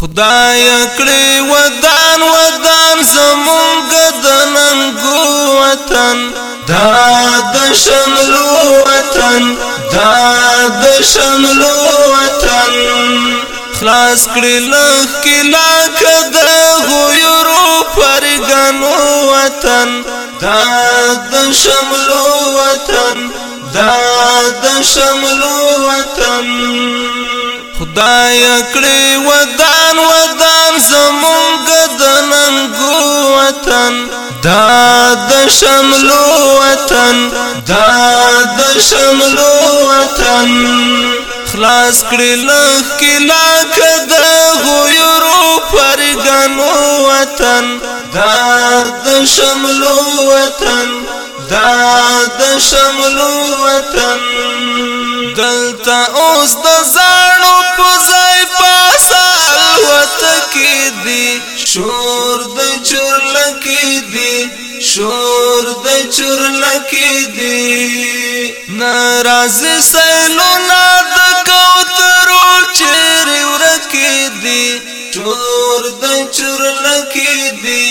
خدای کړی ودان ودان زمونږ د ننګو وطن دا د شملو وطن دا د شملو وطن خلاص کړی لخ کلا کد غیرو پرګنو وطن دا د شملو وطن دا د شملو وطن خدای کړی ودان زمونږ د ننګو وطن دا د شملو وطن دا د شملو وطن خلاص کړي لخ کلا کد غيرو پرګنو وطن دا د شملو وطن دا د شملو وطن دلته اوس د زانو پزا شور د چورلکی دی شور د چورلکی دی ناراض سیلونا د کوترو چیر ورکی دی شور د چورلکی دی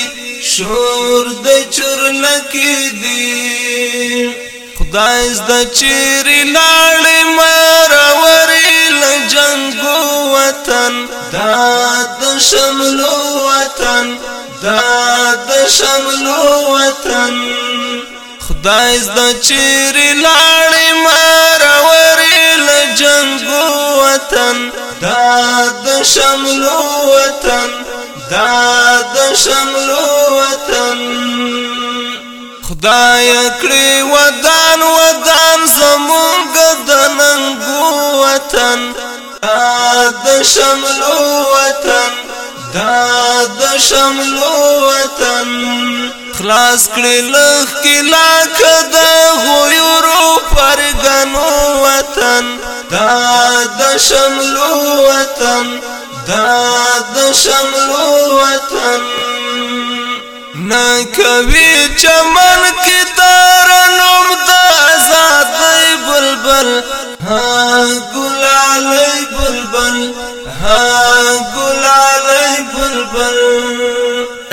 شور د چورلکی دی خدای ز د چیر لاړ مروري جنگو وطن دا د شملو وطن دا د شملو وطن خدای زده چیرې لاړې مارورې له جنگو وطن دا د شملو وطن دا د شملو وطن خدای کړی ودان ودان زمونږ د ننګو وطن د شملو وطن دا د شملو وطن خلاص کړي لخ کې لاک د غویرو پرګنو وطن دا د شملو وطن دا د شملو وطن نه کوي چمن کی تار نوم د آزاد بلبل ها ګلال بلبل ها ګلال بلبل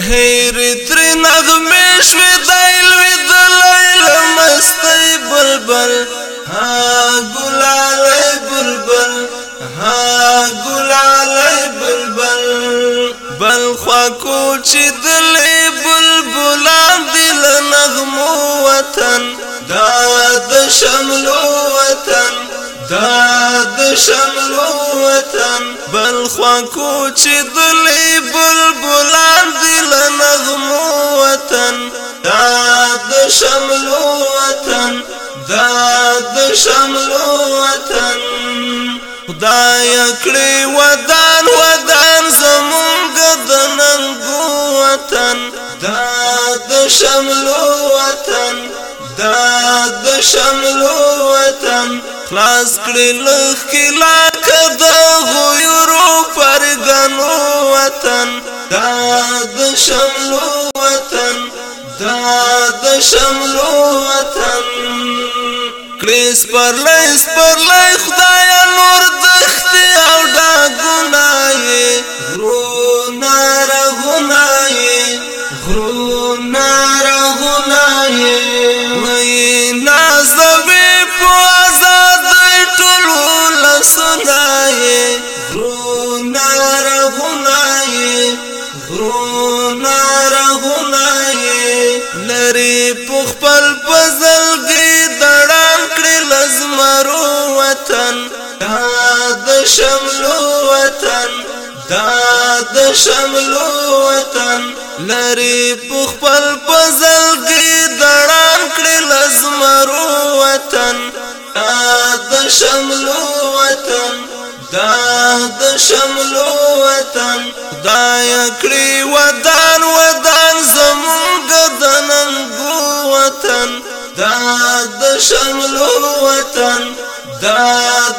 هیر تر نغم شو دایل و دلایل مست بلبل ها ګلال بلبل ها ګلال بلبل بل خوا کو چې دلې ولاند لنغمو وطن دا د شملو وطن دا د شملو وطن بل خوا کوچ دلی بلبلان دل نغمو وطن دا د شملو وطن دا د شملو وطن خدای کړی ودا د شملو وطن دا د شملو وطن خلاص کړي لخ کلا کد غیرو پرګنو وطن دا د شملو وطن دا د شملو وطن کریس پر لای پر لای خدای نور دخت او ډاګو لري پخپل پزل کې دړان کړل زمرو وطن دا د شملو وطن دا د شملو وطن لري پخپل پزل کې دړان کړل زمرو وطن دا د شملو وطن دا د شملو وطن خدای کړی ودان ودان د شملو وطن دا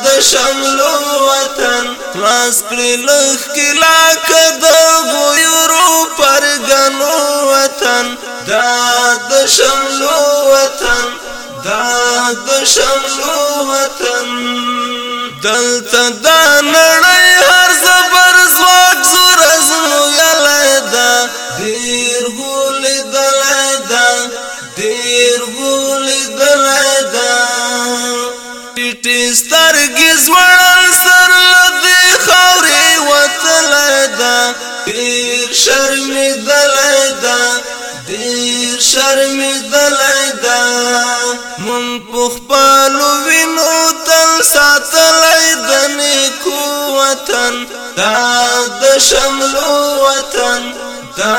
د شملو وطن خلاص کړي لخ کلا کد غویرو پرګنو وطن دا د شملو وطن دا د شملو وطن دلته دا نړۍ خپلو وینو تل ساتلی د نیکو وطن دا د شملو وطن دا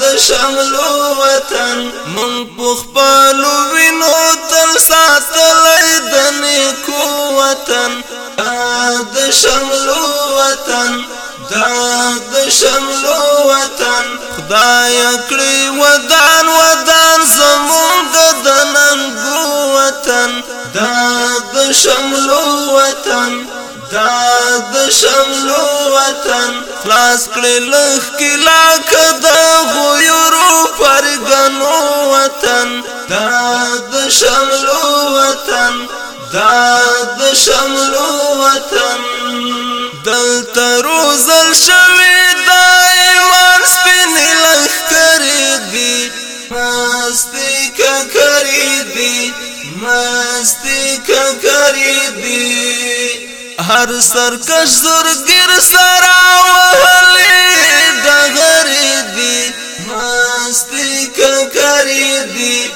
د شملو وطن مونږ په خپلو وینو تل ساتلی د نیکو وطن دا د شملو وطن دا د شملو وطن خدای کړی ودان ودان زمونږ د دا د شملو وطن دا د شملو وطن خلاص کړي لخ کلا کدا غيرو پرګنو وطن دا د شملو وطن دا د شملو وطن دل تروزل شوی دا ایمان سپین لخ کری دی مستی که کری دی مستی ککری دی هر سرکش زرگیر سرا وحلی دغری دی مستی ککری دی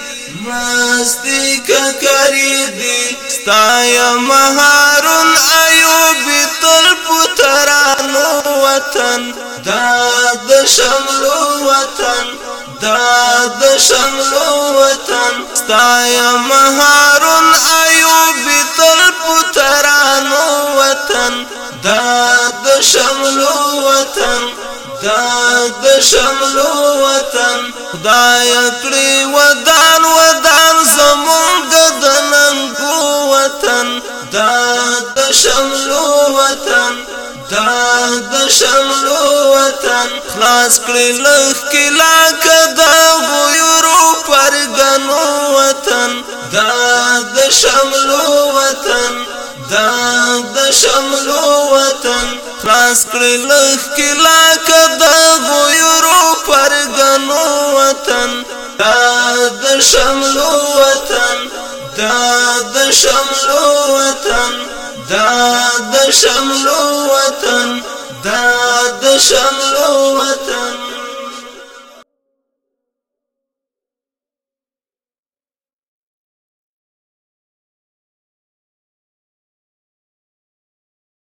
مستی ککری دی ستایا مهارون ایوبی تل پترانو وطن داد شمرو وطن دا د شنلو وطن ستایا مهارون ایوب تل پترانو وطن دا د شنلو وطن دا د شنلو وطن خدای کړی ودان ودان زمونږ د نن وطن دا د شنلو وطن دا د شملو وطن خلاص کړی لخ کلا کدا غیرو پرګنو وطن دا د شملو وطن دا د شملو وطن خلاص کړی لخ کلا کدا غیرو پرګنو وطن دا د شملو وطن دا د شملو وطن دا د شملو شم لو وطن